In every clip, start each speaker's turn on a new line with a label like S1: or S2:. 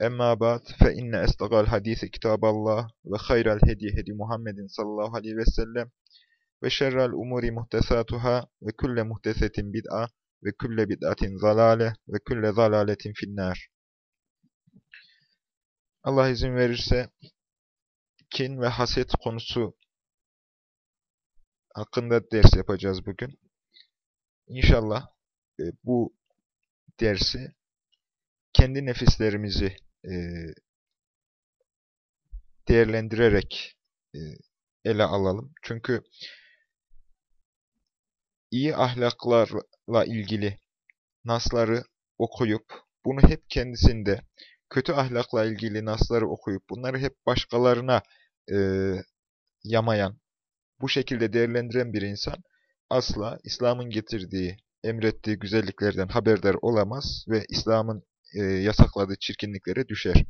S1: Emma ba'd fe inne estagal hadisi kitaballah ve hayral hedi hedi Muhammedin sallallahu aleyhi ve sellem ve şerrel umuri muhtesatuhâ ve külle muhtesetin bid'a ve külle bid'atin zalale ve külle zalaletin finnâr. Allah izin verirse kin ve haset konusu hakkında ders yapacağız bugün. İnşallah e, bu dersi kendi nefislerimizi e, değerlendirerek e, ele alalım. Çünkü iyi ahlaklarla ilgili nasları okuyup, bunu hep kendisinde, kötü ahlakla ilgili nasları okuyup, bunları hep başkalarına e, yamayan, bu şekilde değerlendiren bir insan, asla İslam'ın getirdiği, emrettiği güzelliklerden haberdar olamaz ve İslam'ın e, yasakladığı çirkinliklere düşer.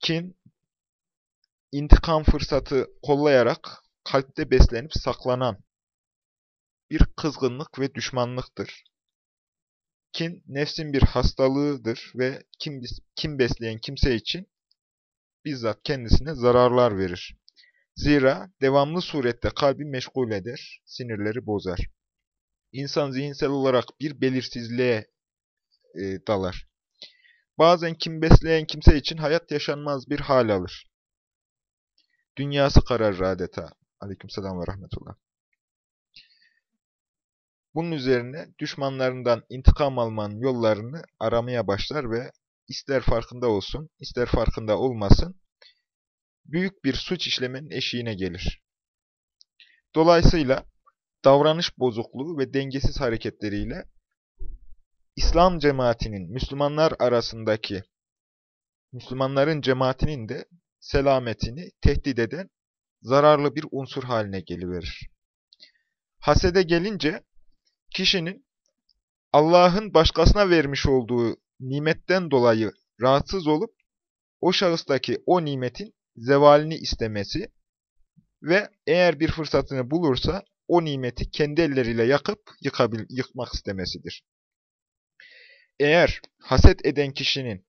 S1: Kin, intikam fırsatı kollayarak kalpte beslenip saklanan bir kızgınlık ve düşmanlıktır. Kin, nefsin bir hastalığıdır ve kim, kim besleyen kimse için bizzat kendisine zararlar verir. Zira devamlı surette kalbi meşgul eder, sinirleri bozar. İnsan zihinsel olarak bir belirsizliğe e, dalar. Bazen kim besleyen kimse için hayat yaşanmaz bir hal alır. Dünyası kararır adeta. Aleykümselam ve rahmetullah. Bunun üzerine düşmanlarından intikam almanın yollarını aramaya başlar ve ister farkında olsun, ister farkında olmasın, büyük bir suç işlemenin eşiğine gelir. Dolayısıyla davranış bozukluğu ve dengesiz hareketleriyle İslam cemaatinin, Müslümanlar arasındaki, Müslümanların cemaatinin de selametini tehdit eden zararlı bir unsur haline geliverir. Hasede gelince, kişinin Allah'ın başkasına vermiş olduğu nimetten dolayı rahatsız olup, o şahıstaki o nimetin zevalini istemesi ve eğer bir fırsatını bulursa, o nimeti kendi elleriyle yakıp yıkabil, yıkmak istemesidir. Eğer haset eden kişinin,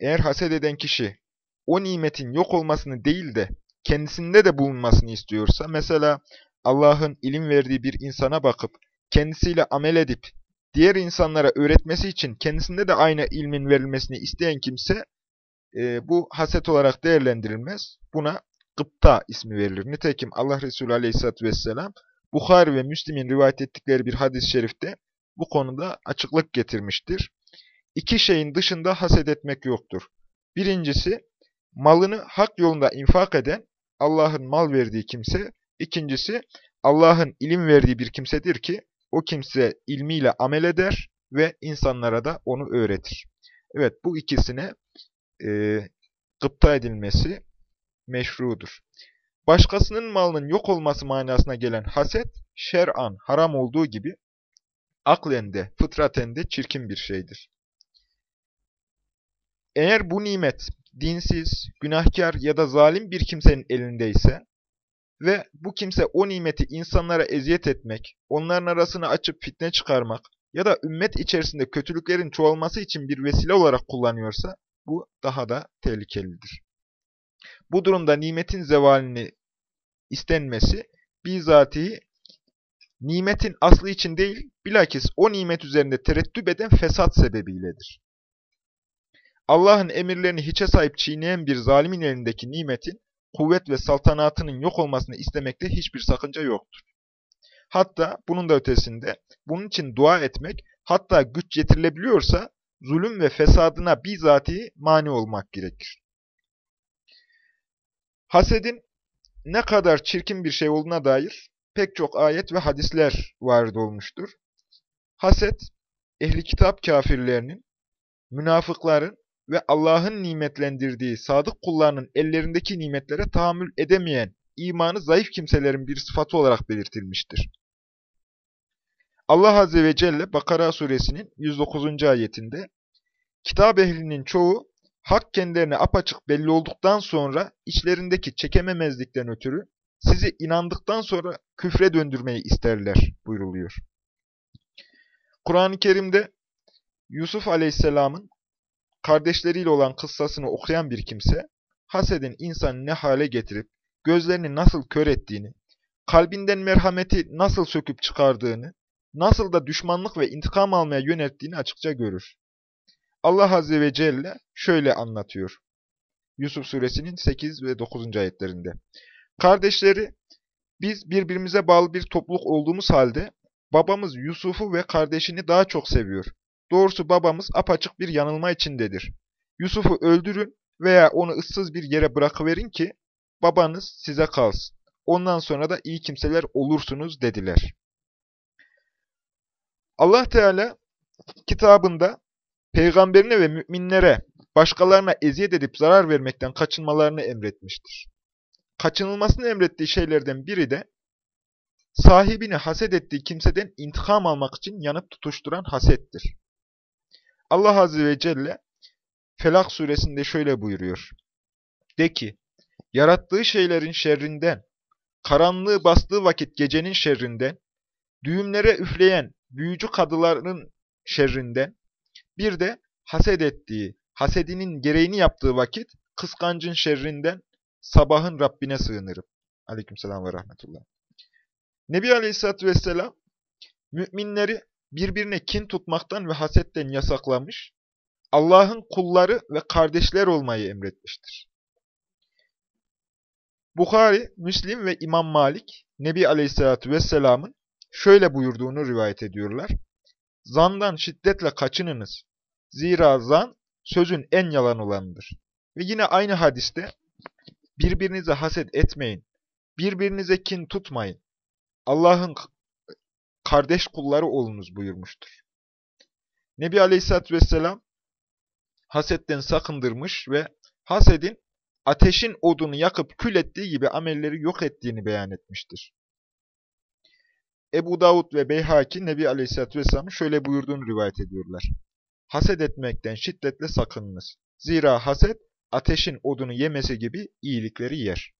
S1: eğer haset eden kişi o nimetin yok olmasını değil de kendisinde de bulunmasını istiyorsa, mesela Allah'ın ilim verdiği bir insana bakıp kendisiyle amel edip diğer insanlara öğretmesi için kendisinde de aynı ilmin verilmesini isteyen kimse e, bu haset olarak değerlendirilmez. Buna gıpta ismi verilir. Nitekim Allah Resulü Aleyhisselatü Vesselam Bukhari ve Müslim'in rivayet ettikleri bir hadis-i şerifte bu konuda açıklık getirmiştir. İki şeyin dışında haset etmek yoktur. Birincisi, malını hak yolunda infak eden, Allah'ın mal verdiği kimse. İkincisi, Allah'ın ilim verdiği bir kimsedir ki, o kimse ilmiyle amel eder ve insanlara da onu öğretir. Evet, bu ikisine e, gıpta edilmesi meşrudur. Başkasının malının yok olması manasına gelen haset, şer'an haram olduğu gibi, aklen de, fıtraten de çirkin bir şeydir. Eğer bu nimet dinsiz, günahkar ya da zalim bir kimsenin elindeyse ve bu kimse o nimeti insanlara eziyet etmek, onların arasını açıp fitne çıkarmak ya da ümmet içerisinde kötülüklerin çoğalması için bir vesile olarak kullanıyorsa bu daha da tehlikelidir. Bu durumda nimetin zevalini istenmesi bizatihi nimetin aslı için değil, bilakis o nimet üzerinde tereddüt eden fesat sebebiyledir. Allah'ın emirlerini hiçe sahip çiğneyen bir zalimin elindeki nimetin, kuvvet ve saltanatının yok olmasını istemekte hiçbir sakınca yoktur. Hatta bunun da ötesinde, bunun için dua etmek, hatta güç yetirilebiliyorsa, zulüm ve fesadına bizatihi mani olmak gerekir. Hasedin ne kadar çirkin bir şey olduğuna dair pek çok ayet ve hadisler varid olmuştur. Haset, ehli kitap kafirlerinin, münafıkların ve Allah'ın nimetlendirdiği sadık kullarının ellerindeki nimetlere tahammül edemeyen imanı zayıf kimselerin bir sıfatı olarak belirtilmiştir. Allah Azze ve Celle Bakara suresinin 109. ayetinde Kitap ehlinin çoğu hak kendilerine apaçık belli olduktan sonra içlerindeki çekememezlikten ötürü sizi inandıktan sonra küfre döndürmeyi isterler buyruluyor. Kur'an-ı Kerim'de Yusuf Aleyhisselam'ın kardeşleriyle olan kıssasını okuyan bir kimse, hasedin insanı ne hale getirip, gözlerini nasıl kör ettiğini, kalbinden merhameti nasıl söküp çıkardığını, nasıl da düşmanlık ve intikam almaya yönelttiğini açıkça görür. Allah Azze ve Celle şöyle anlatıyor. Yusuf suresinin 8 ve 9. ayetlerinde. Kardeşleri, biz birbirimize bağlı bir topluluk olduğumuz halde, babamız Yusuf'u ve kardeşini daha çok seviyor. Doğrusu babamız apaçık bir yanılma içindedir. Yusuf'u öldürün veya onu ıssız bir yere bırakıverin ki, babanız size kalsın. Ondan sonra da iyi kimseler olursunuz dediler. Allah Teala kitabında peygamberine ve müminlere başkalarına eziyet edip zarar vermekten kaçınmalarını emretmiştir. Kaçınılmasını emrettiği şeylerden biri de sahibini haset ettiği kimseden intikam almak için yanıp tutuşturan hasettir. Allah Azze ve Celle Felak suresinde şöyle buyuruyor. De ki, yarattığı şeylerin şerrinden, karanlığı bastığı vakit gecenin şerrinden, düğümlere üfleyen büyücü kadıların şerrinden, bir de haset ettiği, hasedinin gereğini yaptığı vakit kıskancın şerrinden sabahın Rabbine sığınırım. Aleykümselam ve rahmetullah. Nebi Aleyhisselatü Vesselam müminleri birbirine kin tutmaktan ve hasetten yasaklamış, Allah'ın kulları ve kardeşler olmayı emretmiştir. Bukhari, Müslim ve İmam Malik, Nebi Aleyhisselatü Vesselam'ın şöyle buyurduğunu rivayet ediyorlar. Zandan şiddetle kaçınınız. Zira zan sözün en yalan olanıdır. Ve yine aynı hadiste birbirinize haset etmeyin, birbirinize kin tutmayın. Allah'ın kardeş kulları olunuz buyurmuştur. Nebi Aleyhisselatü Vesselam hasetten sakındırmış ve hasedin ateşin odunu yakıp kül ettiği gibi amelleri yok ettiğini beyan etmiştir. Ebu Davud ve Beyhaki Nebi Aleyhisselatü Vesselam'ın şöyle buyurduğunu rivayet ediyorlar. Haset etmekten şiddetle sakınınız. Zira haset ateşin odunu yemesi gibi iyilikleri yer.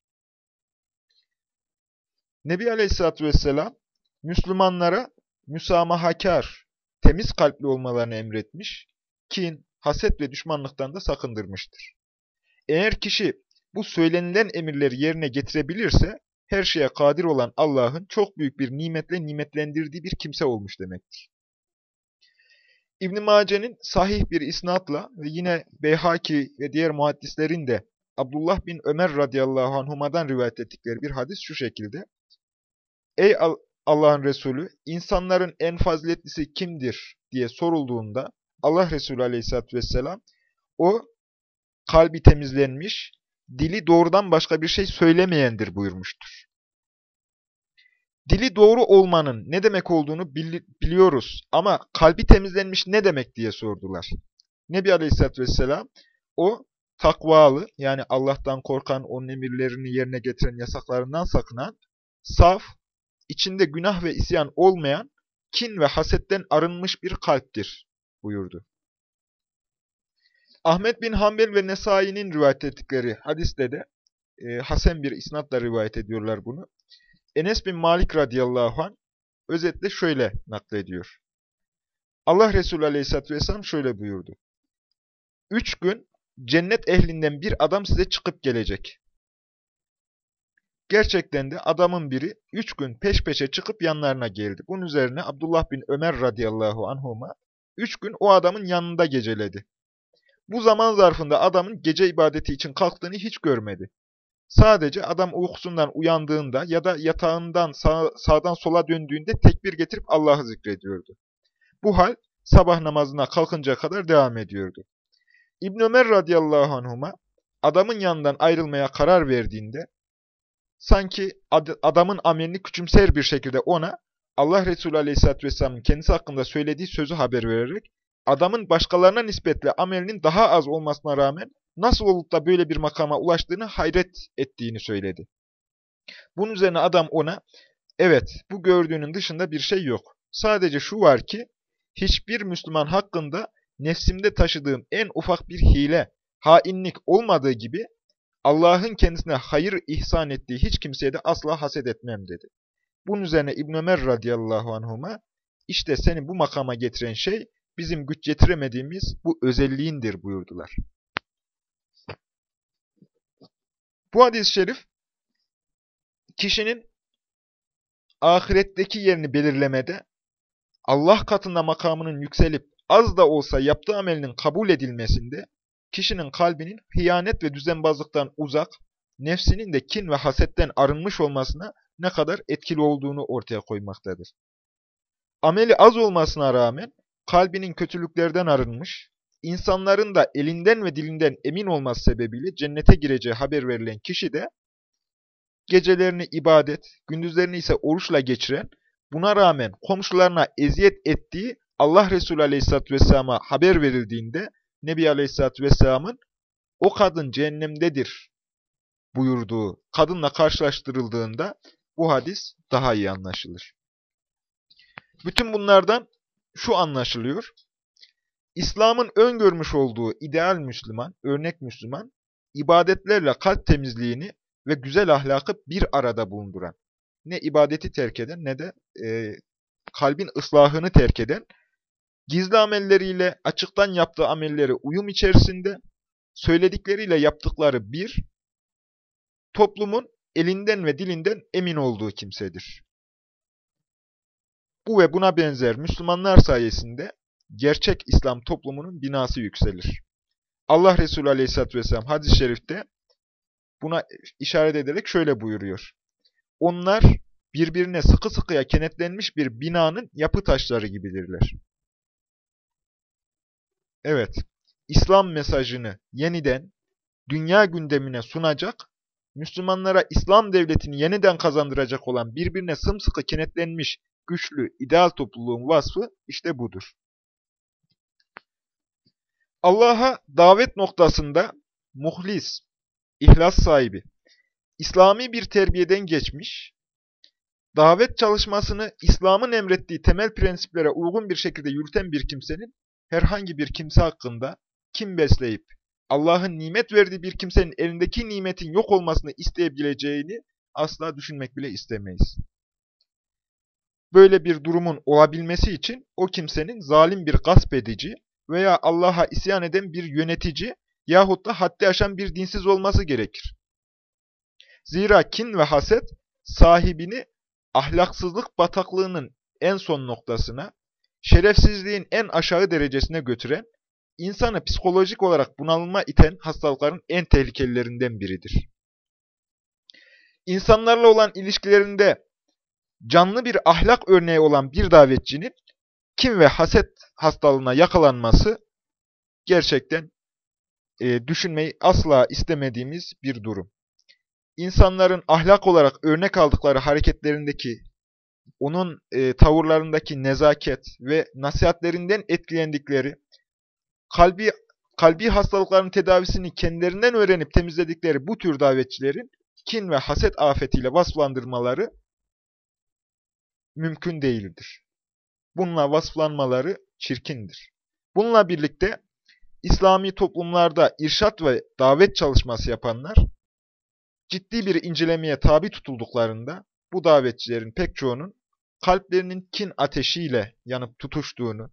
S1: Nebi Aleyhisselatü Vesselam Müslümanlara müsamahakar, temiz kalpli olmalarını emretmiş, kin, haset ve düşmanlıktan da sakındırmıştır. Eğer kişi bu söylenilen emirleri yerine getirebilirse, her şeye kadir olan Allah'ın çok büyük bir nimetle nimetlendirdiği bir kimse olmuş demektir. İbn-i Mace'nin sahih bir isnatla ve yine Beyhaki ve diğer muhaddislerin de Abdullah bin Ömer radıyallahu anhuma'dan rivayet ettikleri bir hadis şu şekilde. Ey Allah'ın Resulü, insanların en faziletlisi kimdir diye sorulduğunda Allah Resulü aleyhissalatü vesselam o kalbi temizlenmiş, dili doğrudan başka bir şey söylemeyendir buyurmuştur. Dili doğru olmanın ne demek olduğunu biliyoruz ama kalbi temizlenmiş ne demek diye sordular. Nebi Aleyhisselatü Vesselam o takvalı yani Allah'tan korkan, onun emirlerini yerine getiren yasaklarından sakınan, saf, içinde günah ve isyan olmayan, kin ve hasetten arınmış bir kalptir buyurdu. Ahmet bin Hanbel ve Nesai'nin rivayet ettikleri hadiste de e, Hasan bir isnatla rivayet ediyorlar bunu. Enes bin Malik radıyallahu anh özetle şöyle naklediyor. Allah Resulü aleyhisselatü vesselam şöyle buyurdu. Üç gün cennet ehlinden bir adam size çıkıp gelecek. Gerçekten de adamın biri üç gün peş peşe çıkıp yanlarına geldi. Bunun üzerine Abdullah bin Ömer radıyallahu anhuma üç gün o adamın yanında geceledi. Bu zaman zarfında adamın gece ibadeti için kalktığını hiç görmedi. Sadece adam uykusundan uyandığında ya da yatağından sağ, sağdan sola döndüğünde tekbir getirip Allah'ı zikrediyordu. Bu hal sabah namazına kalkınca kadar devam ediyordu. İbn Ömer radıyallahu anhuma adamın yanından ayrılmaya karar verdiğinde sanki ad adamın amelini küçümser bir şekilde ona Allah Resulü aleyhisselatü vesselamın kendisi hakkında söylediği sözü haber vererek adamın başkalarına nispetle amelinin daha az olmasına rağmen nasıl olup da böyle bir makama ulaştığını hayret ettiğini söyledi. Bunun üzerine adam ona, evet bu gördüğünün dışında bir şey yok. Sadece şu var ki, hiçbir Müslüman hakkında nefsimde taşıdığım en ufak bir hile, hainlik olmadığı gibi, Allah'ın kendisine hayır ihsan ettiği hiç kimseye de asla haset etmem dedi. Bunun üzerine İbn Ömer radıyallahu anhuma, işte seni bu makama getiren şey, bizim güç getiremediğimiz bu özelliğindir buyurdular. Bu hadis-i şerif, kişinin ahiretteki yerini belirlemede, Allah katında makamının yükselip az da olsa yaptığı amelinin kabul edilmesinde, kişinin kalbinin hıyanet ve düzenbazlıktan uzak, nefsinin de kin ve hasetten arınmış olmasına ne kadar etkili olduğunu ortaya koymaktadır. Ameli az olmasına rağmen kalbinin kötülüklerden arınmış, insanların da elinden ve dilinden emin olması sebebiyle cennete gireceği haber verilen kişi de gecelerini ibadet, gündüzlerini ise oruçla geçiren, buna rağmen komşularına eziyet ettiği Allah Resulü Aleyhisselatü Vesselam'a haber verildiğinde Nebi Aleyhisselatü Vesselam'ın o kadın cehennemdedir buyurduğu kadınla karşılaştırıldığında bu hadis daha iyi anlaşılır. Bütün bunlardan şu anlaşılıyor. İslam'ın öngörmüş olduğu ideal Müslüman, örnek Müslüman, ibadetlerle kalp temizliğini ve güzel ahlakı bir arada bulunduran, ne ibadeti terk eden ne de e, kalbin ıslahını terk eden, gizli amelleriyle açıktan yaptığı amelleri uyum içerisinde, söyledikleriyle yaptıkları bir, toplumun elinden ve dilinden emin olduğu kimsedir. Bu ve buna benzer Müslümanlar sayesinde gerçek İslam toplumunun binası yükselir. Allah Resulü Aleyhisselatü Vesselam hadis-i şerifte buna işaret ederek şöyle buyuruyor. Onlar birbirine sıkı sıkıya kenetlenmiş bir binanın yapı taşları gibidirler. Evet, İslam mesajını yeniden dünya gündemine sunacak, Müslümanlara İslam devletini yeniden kazandıracak olan birbirine sımsıkı kenetlenmiş güçlü, ideal topluluğun vasfı işte budur. Allah'a davet noktasında muhlis, ihlas sahibi, İslami bir terbiyeden geçmiş, davet çalışmasını İslam'ın emrettiği temel prensiplere uygun bir şekilde yürüten bir kimsenin herhangi bir kimse hakkında kim besleyip Allah'ın nimet verdiği bir kimsenin elindeki nimetin yok olmasını isteyebileceğini asla düşünmek bile istemeyiz. Böyle bir durumun olabilmesi için o kimsenin zalim bir gasp edici veya Allah'a isyan eden bir yönetici yahut da haddi aşan bir dinsiz olması gerekir. Zira kin ve haset sahibini ahlaksızlık bataklığının en son noktasına, şerefsizliğin en aşağı derecesine götüren, insanı psikolojik olarak bunalma iten hastalıkların en tehlikelilerinden biridir. İnsanlarla olan ilişkilerinde canlı bir ahlak örneği olan bir davetçinin kim ve haset hastalığına yakalanması gerçekten e, düşünmeyi asla istemediğimiz bir durum. İnsanların ahlak olarak örnek aldıkları hareketlerindeki, onun e, tavırlarındaki nezaket ve nasihatlerinden etkilendikleri, kalbi kalbi hastalıkların tedavisini kendilerinden öğrenip temizledikleri bu tür davetçilerin kin ve haset afetiyle vasflandırmaları mümkün değildir. Bununla vasflanmaları çirkindir. Bununla birlikte İslami toplumlarda irşat ve davet çalışması yapanlar ciddi bir incelemeye tabi tutulduklarında bu davetçilerin pek çoğunun kalplerinin kin ateşiyle yanıp tutuştuğunu,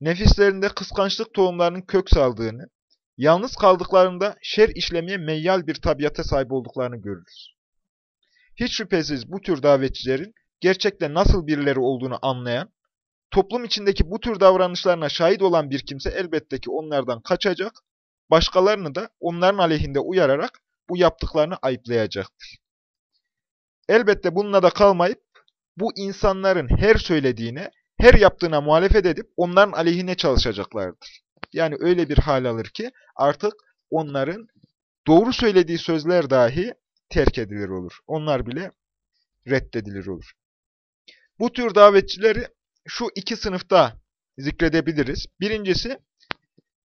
S1: nefislerinde kıskançlık tohumlarının kök saldığını, yalnız kaldıklarında şer işlemeye meyyal bir tabiata sahip olduklarını görürüz. Hiç şüphesiz bu tür davetçilerin gerçekten nasıl birileri olduğunu anlayan, toplum içindeki bu tür davranışlarına şahit olan bir kimse elbette ki onlardan kaçacak, başkalarını da onların aleyhinde uyararak bu yaptıklarını ayıplayacaktır. Elbette bununla da kalmayıp, bu insanların her söylediğine, her yaptığına muhalefet edip onların aleyhine çalışacaklardır. Yani öyle bir hal alır ki artık onların doğru söylediği sözler dahi terk edilir olur. Onlar bile reddedilir olur. Bu tür davetçileri şu iki sınıfta zikredebiliriz. Birincisi,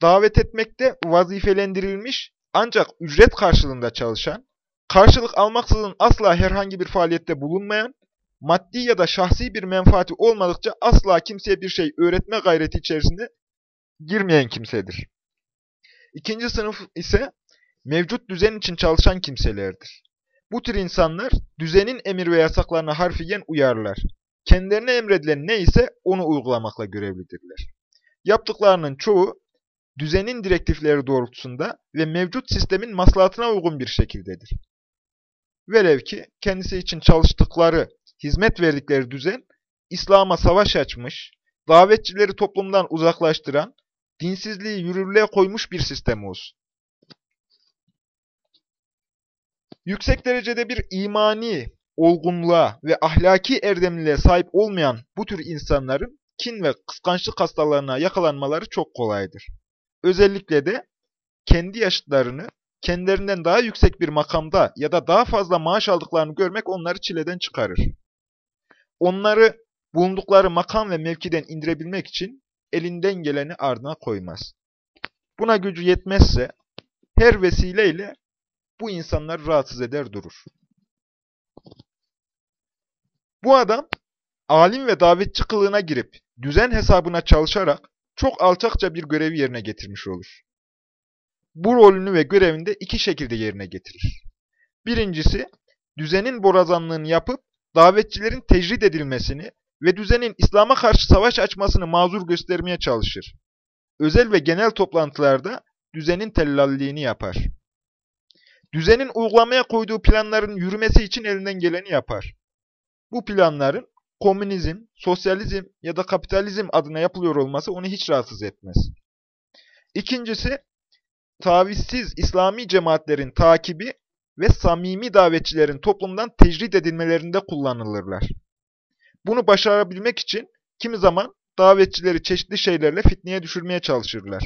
S1: davet etmekte vazifelendirilmiş ancak ücret karşılığında çalışan, karşılık almaksızın asla herhangi bir faaliyette bulunmayan, maddi ya da şahsi bir menfaati olmadıkça asla kimseye bir şey öğretme gayreti içerisinde girmeyen kimsedir. İkinci sınıf ise mevcut düzen için çalışan kimselerdir. Bu tür insanlar düzenin emir ve yasaklarına harfiyen uyarlar. Kendilerine emredilen ne ise onu uygulamakla görevlidirler. Yaptıklarının çoğu düzenin direktifleri doğrultusunda ve mevcut sistemin maslahatına uygun bir şekildedir. Velev ki kendisi için çalıştıkları, hizmet verdikleri düzen, İslam'a savaş açmış, davetçileri toplumdan uzaklaştıran, dinsizliği yürürlüğe koymuş bir sistem olsun. Yüksek derecede bir imani olgunluğa ve ahlaki erdemliliğe sahip olmayan bu tür insanların kin ve kıskançlık hastalarına yakalanmaları çok kolaydır. Özellikle de kendi yaşıtlarını kendilerinden daha yüksek bir makamda ya da daha fazla maaş aldıklarını görmek onları çileden çıkarır. Onları bulundukları makam ve mevkiden indirebilmek için elinden geleni ardına koymaz. Buna gücü yetmezse her vesileyle bu insanları rahatsız eder durur. Bu adam alim ve davetçi kılığına girip düzen hesabına çalışarak çok alçakça bir görevi yerine getirmiş olur. Bu rolünü ve görevini iki şekilde yerine getirir. Birincisi, düzenin borazanlığını yapıp davetçilerin tecrit edilmesini ve düzenin İslam'a karşı savaş açmasını mazur göstermeye çalışır. Özel ve genel toplantılarda düzenin tellalliliğini yapar. Düzenin uygulamaya koyduğu planların yürümesi için elinden geleni yapar. Bu planların komünizm, sosyalizm ya da kapitalizm adına yapılıyor olması onu hiç rahatsız etmez. İkincisi, tavizsiz İslami cemaatlerin takibi ve samimi davetçilerin toplumdan tecrit edilmelerinde kullanılırlar. Bunu başarabilmek için kimi zaman davetçileri çeşitli şeylerle fitneye düşürmeye çalışırlar.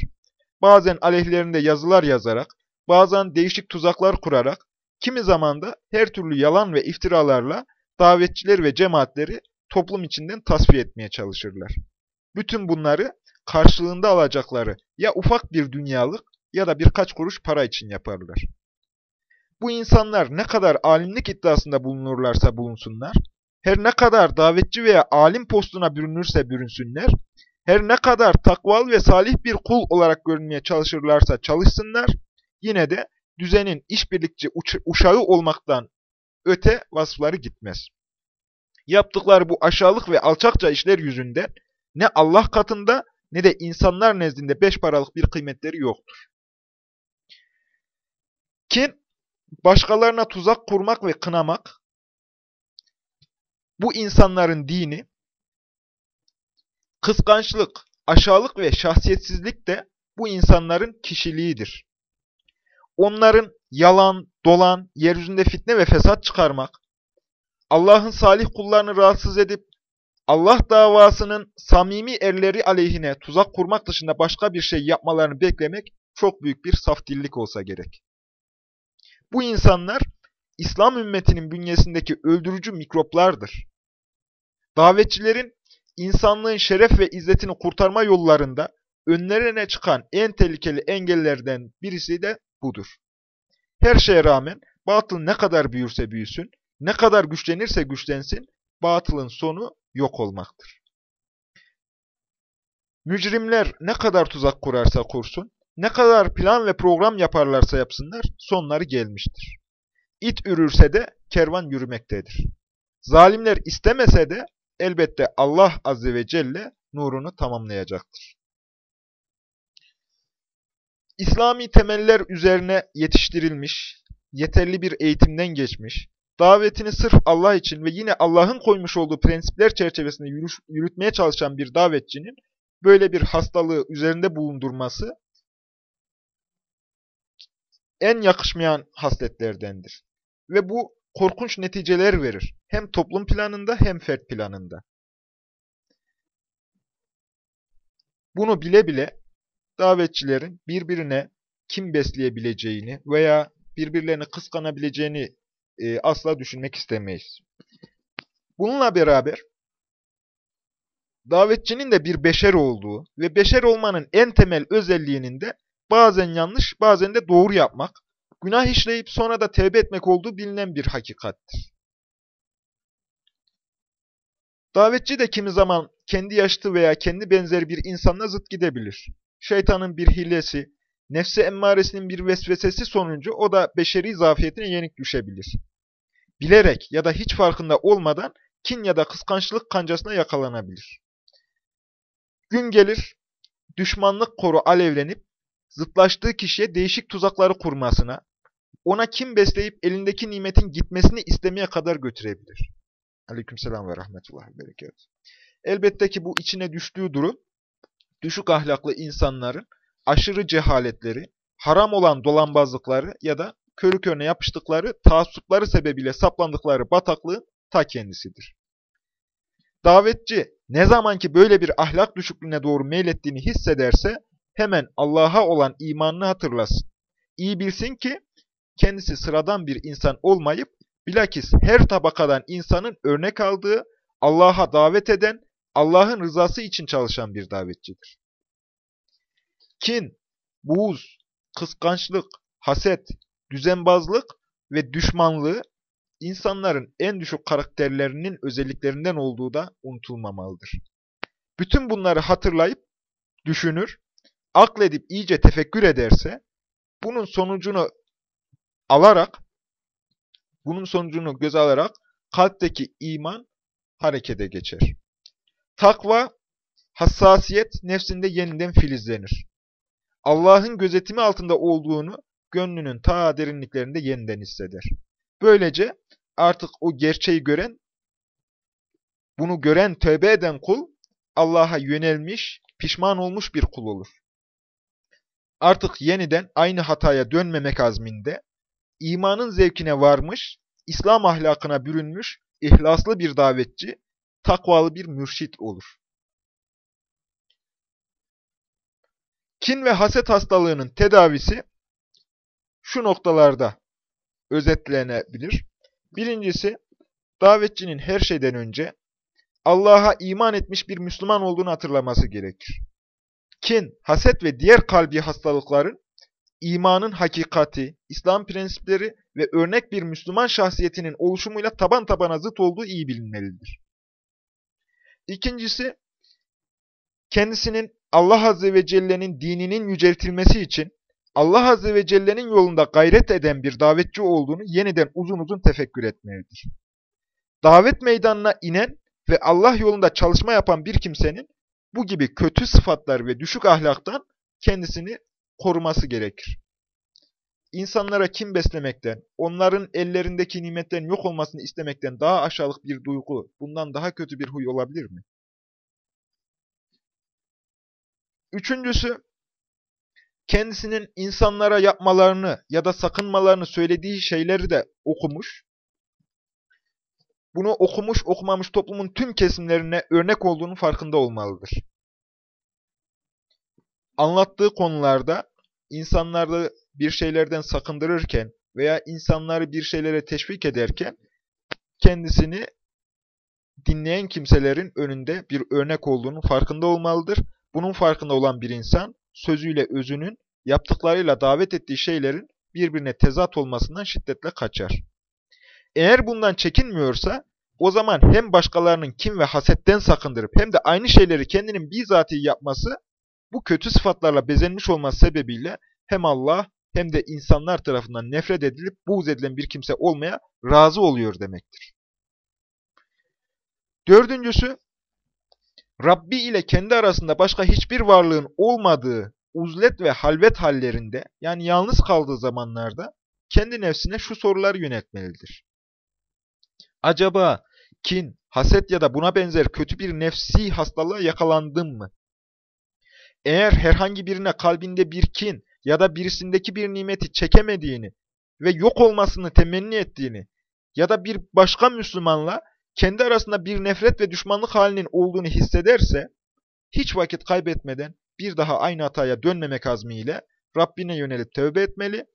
S1: Bazen aleyhlerinde yazılar yazarak, bazen değişik tuzaklar kurarak, kimi zaman da her türlü yalan ve iftiralarla davetçileri ve cemaatleri toplum içinden tasfiye etmeye çalışırlar. Bütün bunları karşılığında alacakları ya ufak bir dünyalık ya da birkaç kuruş para için yaparlar. Bu insanlar ne kadar alimlik iddiasında bulunurlarsa bulunsunlar, her ne kadar davetçi veya alim postuna bürünürse bürünsünler, her ne kadar takval ve salih bir kul olarak görünmeye çalışırlarsa çalışsınlar, yine de düzenin işbirlikçi uşağı olmaktan öte vasıfları gitmez. Yaptıkları bu aşağılık ve alçakça işler yüzünden ne Allah katında ne de insanlar nezdinde beş paralık bir kıymetleri yoktur. Kin, başkalarına tuzak kurmak ve kınamak, bu insanların dini, kıskançlık, aşağılık ve şahsiyetsizlik de bu insanların kişiliğidir. Onların yalan, dolan, yeryüzünde fitne ve fesat çıkarmak, Allah'ın salih kullarını rahatsız edip Allah davasının samimi erleri aleyhine tuzak kurmak dışında başka bir şey yapmalarını beklemek çok büyük bir saf dillik olsa gerek. Bu insanlar İslam ümmetinin bünyesindeki öldürücü mikroplardır. Davetçilerin insanlığın şeref ve izzetini kurtarma yollarında önlerine çıkan en tehlikeli engellerden birisi de budur. Her şeye rağmen batıl ne kadar büyürse büyüsün, ne kadar güçlenirse güçlensin, batılın sonu yok olmaktır. Mücrimler ne kadar tuzak kurarsa kursun, ne kadar plan ve program yaparlarsa yapsınlar, sonları gelmiştir. İt ürürse de kervan yürümektedir. Zalimler istemese de elbette Allah Azze ve Celle nurunu tamamlayacaktır. İslami temeller üzerine yetiştirilmiş, yeterli bir eğitimden geçmiş, davetini sırf Allah için ve yine Allah'ın koymuş olduğu prensipler çerçevesinde yürütmeye çalışan bir davetçinin böyle bir hastalığı üzerinde bulundurması en yakışmayan hasletlerdendir. Ve bu korkunç neticeler verir. Hem toplum planında hem fert planında. Bunu bile bile davetçilerin birbirine kim besleyebileceğini veya birbirlerini kıskanabileceğini e, asla düşünmek istemeyiz. Bununla beraber davetçinin de bir beşer olduğu ve beşer olmanın en temel özelliğinin de bazen yanlış bazen de doğru yapmak, günah işleyip sonra da tevbe etmek olduğu bilinen bir hakikattir. Davetçi de kimi zaman kendi yaşıtı veya kendi benzeri bir insanla zıt gidebilir. Şeytanın bir hilesi, nefsi emmaresinin bir vesvesesi sonucu o da beşeri zafiyetine yenik düşebilir. Bilerek ya da hiç farkında olmadan kin ya da kıskançlık kancasına yakalanabilir. Gün gelir, düşmanlık koru alevlenip, zıtlaştığı kişiye değişik tuzakları kurmasına, ona kim besleyip elindeki nimetin gitmesini istemeye kadar götürebilir. Aleykümselam ve rahmetullah ve berekat. Elbette ki bu içine düştüğü durum, düşük ahlaklı insanların aşırı cehaletleri, haram olan dolanbazlıkları ya da körü körüne yapıştıkları taassupları sebebiyle saplandıkları bataklığın ta kendisidir. Davetçi ne zaman ki böyle bir ahlak düşüklüğüne doğru meylettiğini hissederse hemen Allah'a olan imanını hatırlasın. İyi bilsin ki kendisi sıradan bir insan olmayıp bilakis her tabakadan insanın örnek aldığı, Allah'a davet eden, Allah'ın rızası için çalışan bir davetçidir. Kin, buğuz, kıskançlık, haset, düzenbazlık ve düşmanlığı insanların en düşük karakterlerinin özelliklerinden olduğu da unutulmamalıdır. Bütün bunları hatırlayıp, düşünür, akledip iyice tefekkür ederse, bunun sonucunu alarak, bunun sonucunu göz alarak kalpteki iman harekete geçer. Takva, hassasiyet nefsinde yeniden filizlenir. Allah'ın gözetimi altında olduğunu gönlünün ta derinliklerinde yeniden hisseder. Böylece artık o gerçeği gören, bunu gören, tövbe eden kul, Allah'a yönelmiş, pişman olmuş bir kul olur. Artık yeniden aynı hataya dönmemek azminde, imanın zevkine varmış, İslam ahlakına bürünmüş, ihlaslı bir davetçi, takvalı bir mürşit olur. Kin ve haset hastalığının tedavisi şu noktalarda özetlenebilir. Birincisi, davetçinin her şeyden önce Allah'a iman etmiş bir Müslüman olduğunu hatırlaması gerekir. Kin, haset ve diğer kalbi hastalıkların imanın hakikati, İslam prensipleri ve örnek bir Müslüman şahsiyetinin oluşumuyla taban tabana zıt olduğu iyi bilinmelidir. İkincisi, kendisinin Allah Azze ve Celle'nin dininin yüceltilmesi için Allah Azze ve Celle'nin yolunda gayret eden bir davetçi olduğunu yeniden uzun uzun tefekkür etmelidir. Davet meydanına inen ve Allah yolunda çalışma yapan bir kimsenin bu gibi kötü sıfatlar ve düşük ahlaktan kendisini koruması gerekir. İnsanlara kim beslemekten, onların ellerindeki nimetlerin yok olmasını istemekten daha aşağılık bir duygu, bundan daha kötü bir huy olabilir mi? Üçüncüsü, kendisinin insanlara yapmalarını ya da sakınmalarını söylediği şeyleri de okumuş. Bunu okumuş, okumamış toplumun tüm kesimlerine örnek olduğunu farkında olmalıdır. Anlattığı konularda insanları bir şeylerden sakındırırken veya insanları bir şeylere teşvik ederken kendisini dinleyen kimselerin önünde bir örnek olduğunu farkında olmalıdır. Bunun farkında olan bir insan sözüyle özünün, yaptıklarıyla davet ettiği şeylerin birbirine tezat olmasından şiddetle kaçar. Eğer bundan çekinmiyorsa, o zaman hem başkalarının kim ve hasetten sakındırıp hem de aynı şeyleri kendinin bizatihi yapması, bu kötü sıfatlarla bezenmiş olması sebebiyle hem Allah hem de insanlar tarafından nefret edilip buğz edilen bir kimse olmaya razı oluyor demektir. Dördüncüsü, Rabbi ile kendi arasında başka hiçbir varlığın olmadığı uzlet ve halvet hallerinde, yani yalnız kaldığı zamanlarda kendi nefsine şu soruları yönetmelidir. Acaba kin, haset ya da buna benzer kötü bir nefsi hastalığa yakalandım mı? Eğer herhangi birine kalbinde bir kin ya da birisindeki bir nimeti çekemediğini ve yok olmasını temenni ettiğini ya da bir başka Müslümanla kendi arasında bir nefret ve düşmanlık halinin olduğunu hissederse, hiç vakit kaybetmeden bir daha aynı hataya dönmemek azmiyle Rabbine yönelip tövbe etmeli,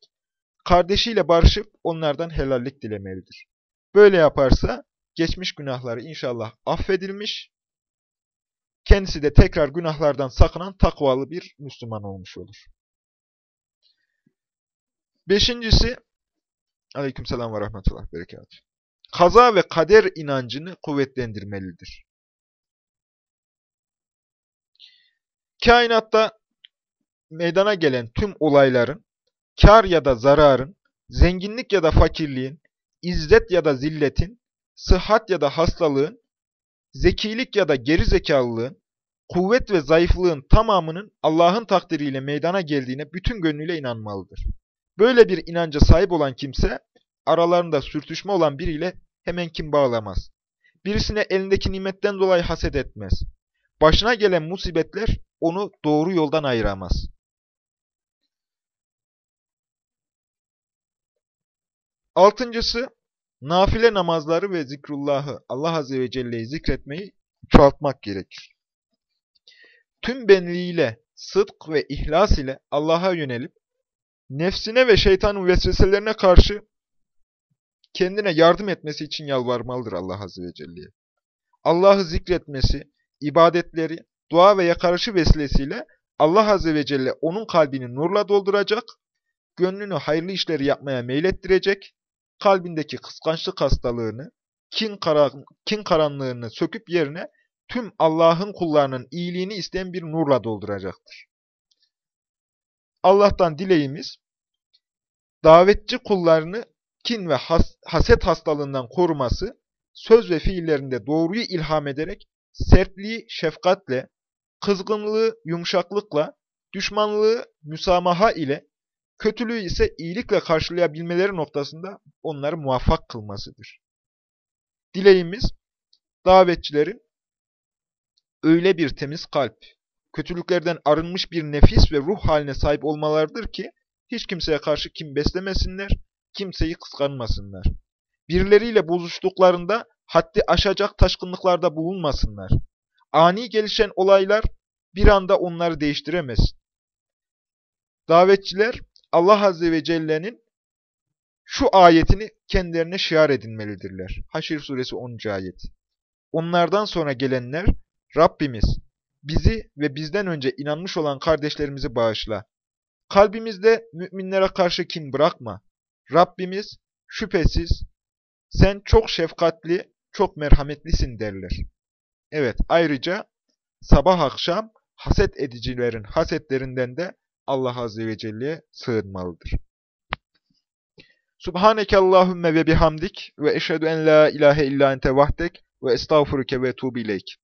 S1: kardeşiyle barışıp onlardan helallik dilemelidir. Böyle yaparsa geçmiş günahları inşallah affedilmiş, kendisi de tekrar günahlardan sakınan takvalı bir Müslüman olmuş olur. Beşincisi, aleykümselam ve rahmetullah berekatuhu. Kaza ve kader inancını kuvvetlendirmelidir. Kainatta meydana gelen tüm olayların, kar ya da zararın, zenginlik ya da fakirliğin, izzet ya da zilletin, sıhhat ya da hastalığın, zekilik ya da geri zekalılığın, kuvvet ve zayıflığın tamamının Allah'ın takdiriyle meydana geldiğine bütün gönlüyle inanmalıdır. Böyle bir inanca sahip olan kimse, aralarında sürtüşme olan biriyle hemen kim bağlamaz. Birisine elindeki nimetten dolayı haset etmez. Başına gelen musibetler onu doğru yoldan ayıramaz. Altıncısı, nafile namazları ve zikrullahı, Allah Azze ve Celle'yi zikretmeyi çoğaltmak gerekir. Tüm benliğiyle, sıdk ve ihlas ile Allah'a yönelip, nefsine ve şeytanın vesveselerine karşı kendine yardım etmesi için yalvarmalıdır Allah Azze ve Celle'ye. Allah'ı zikretmesi, ibadetleri, dua ve yakarışı vesilesiyle Allah Azze ve Celle onun kalbini nurla dolduracak, gönlünü hayırlı işleri yapmaya meylettirecek, kalbindeki kıskançlık hastalığını, kin, karan kin karanlığını söküp yerine tüm Allah'ın kullarının iyiliğini isteyen bir nurla dolduracaktır. Allah'tan dileğimiz, davetçi kullarını kin ve has haset hastalığından koruması, söz ve fiillerinde doğruyu ilham ederek, sertliği şefkatle, kızgınlığı yumuşaklıkla, düşmanlığı müsamaha ile, kötülüğü ise iyilikle karşılayabilmeleri noktasında onları muvaffak kılmasıdır. Dileğimiz, davetçilerin öyle bir temiz kalp, kötülüklerden arınmış bir nefis ve ruh haline sahip olmalarıdır ki, hiç kimseye karşı kim beslemesinler, kimseyi kıskanmasınlar. Birileriyle bozuştuklarında haddi aşacak taşkınlıklarda bulunmasınlar. Ani gelişen olaylar bir anda onları değiştiremez. Davetçiler Allah Azze ve Celle'nin şu ayetini kendilerine şiar edinmelidirler. Haşr suresi 10. ayet. Onlardan sonra gelenler Rabbimiz bizi ve bizden önce inanmış olan kardeşlerimizi bağışla. Kalbimizde müminlere karşı kin bırakma. Rabbimiz şüphesiz sen çok şefkatli, çok merhametlisin derler. Evet, ayrıca sabah akşam haset edicilerin hasetlerinden de Allah Azze ve Celle'ye sığınmalıdır. Subhaneke Allahümme ve bihamdik ve eşhedü en la ilahe illa ente vahdek ve estağfuruke ve tuğbileyk.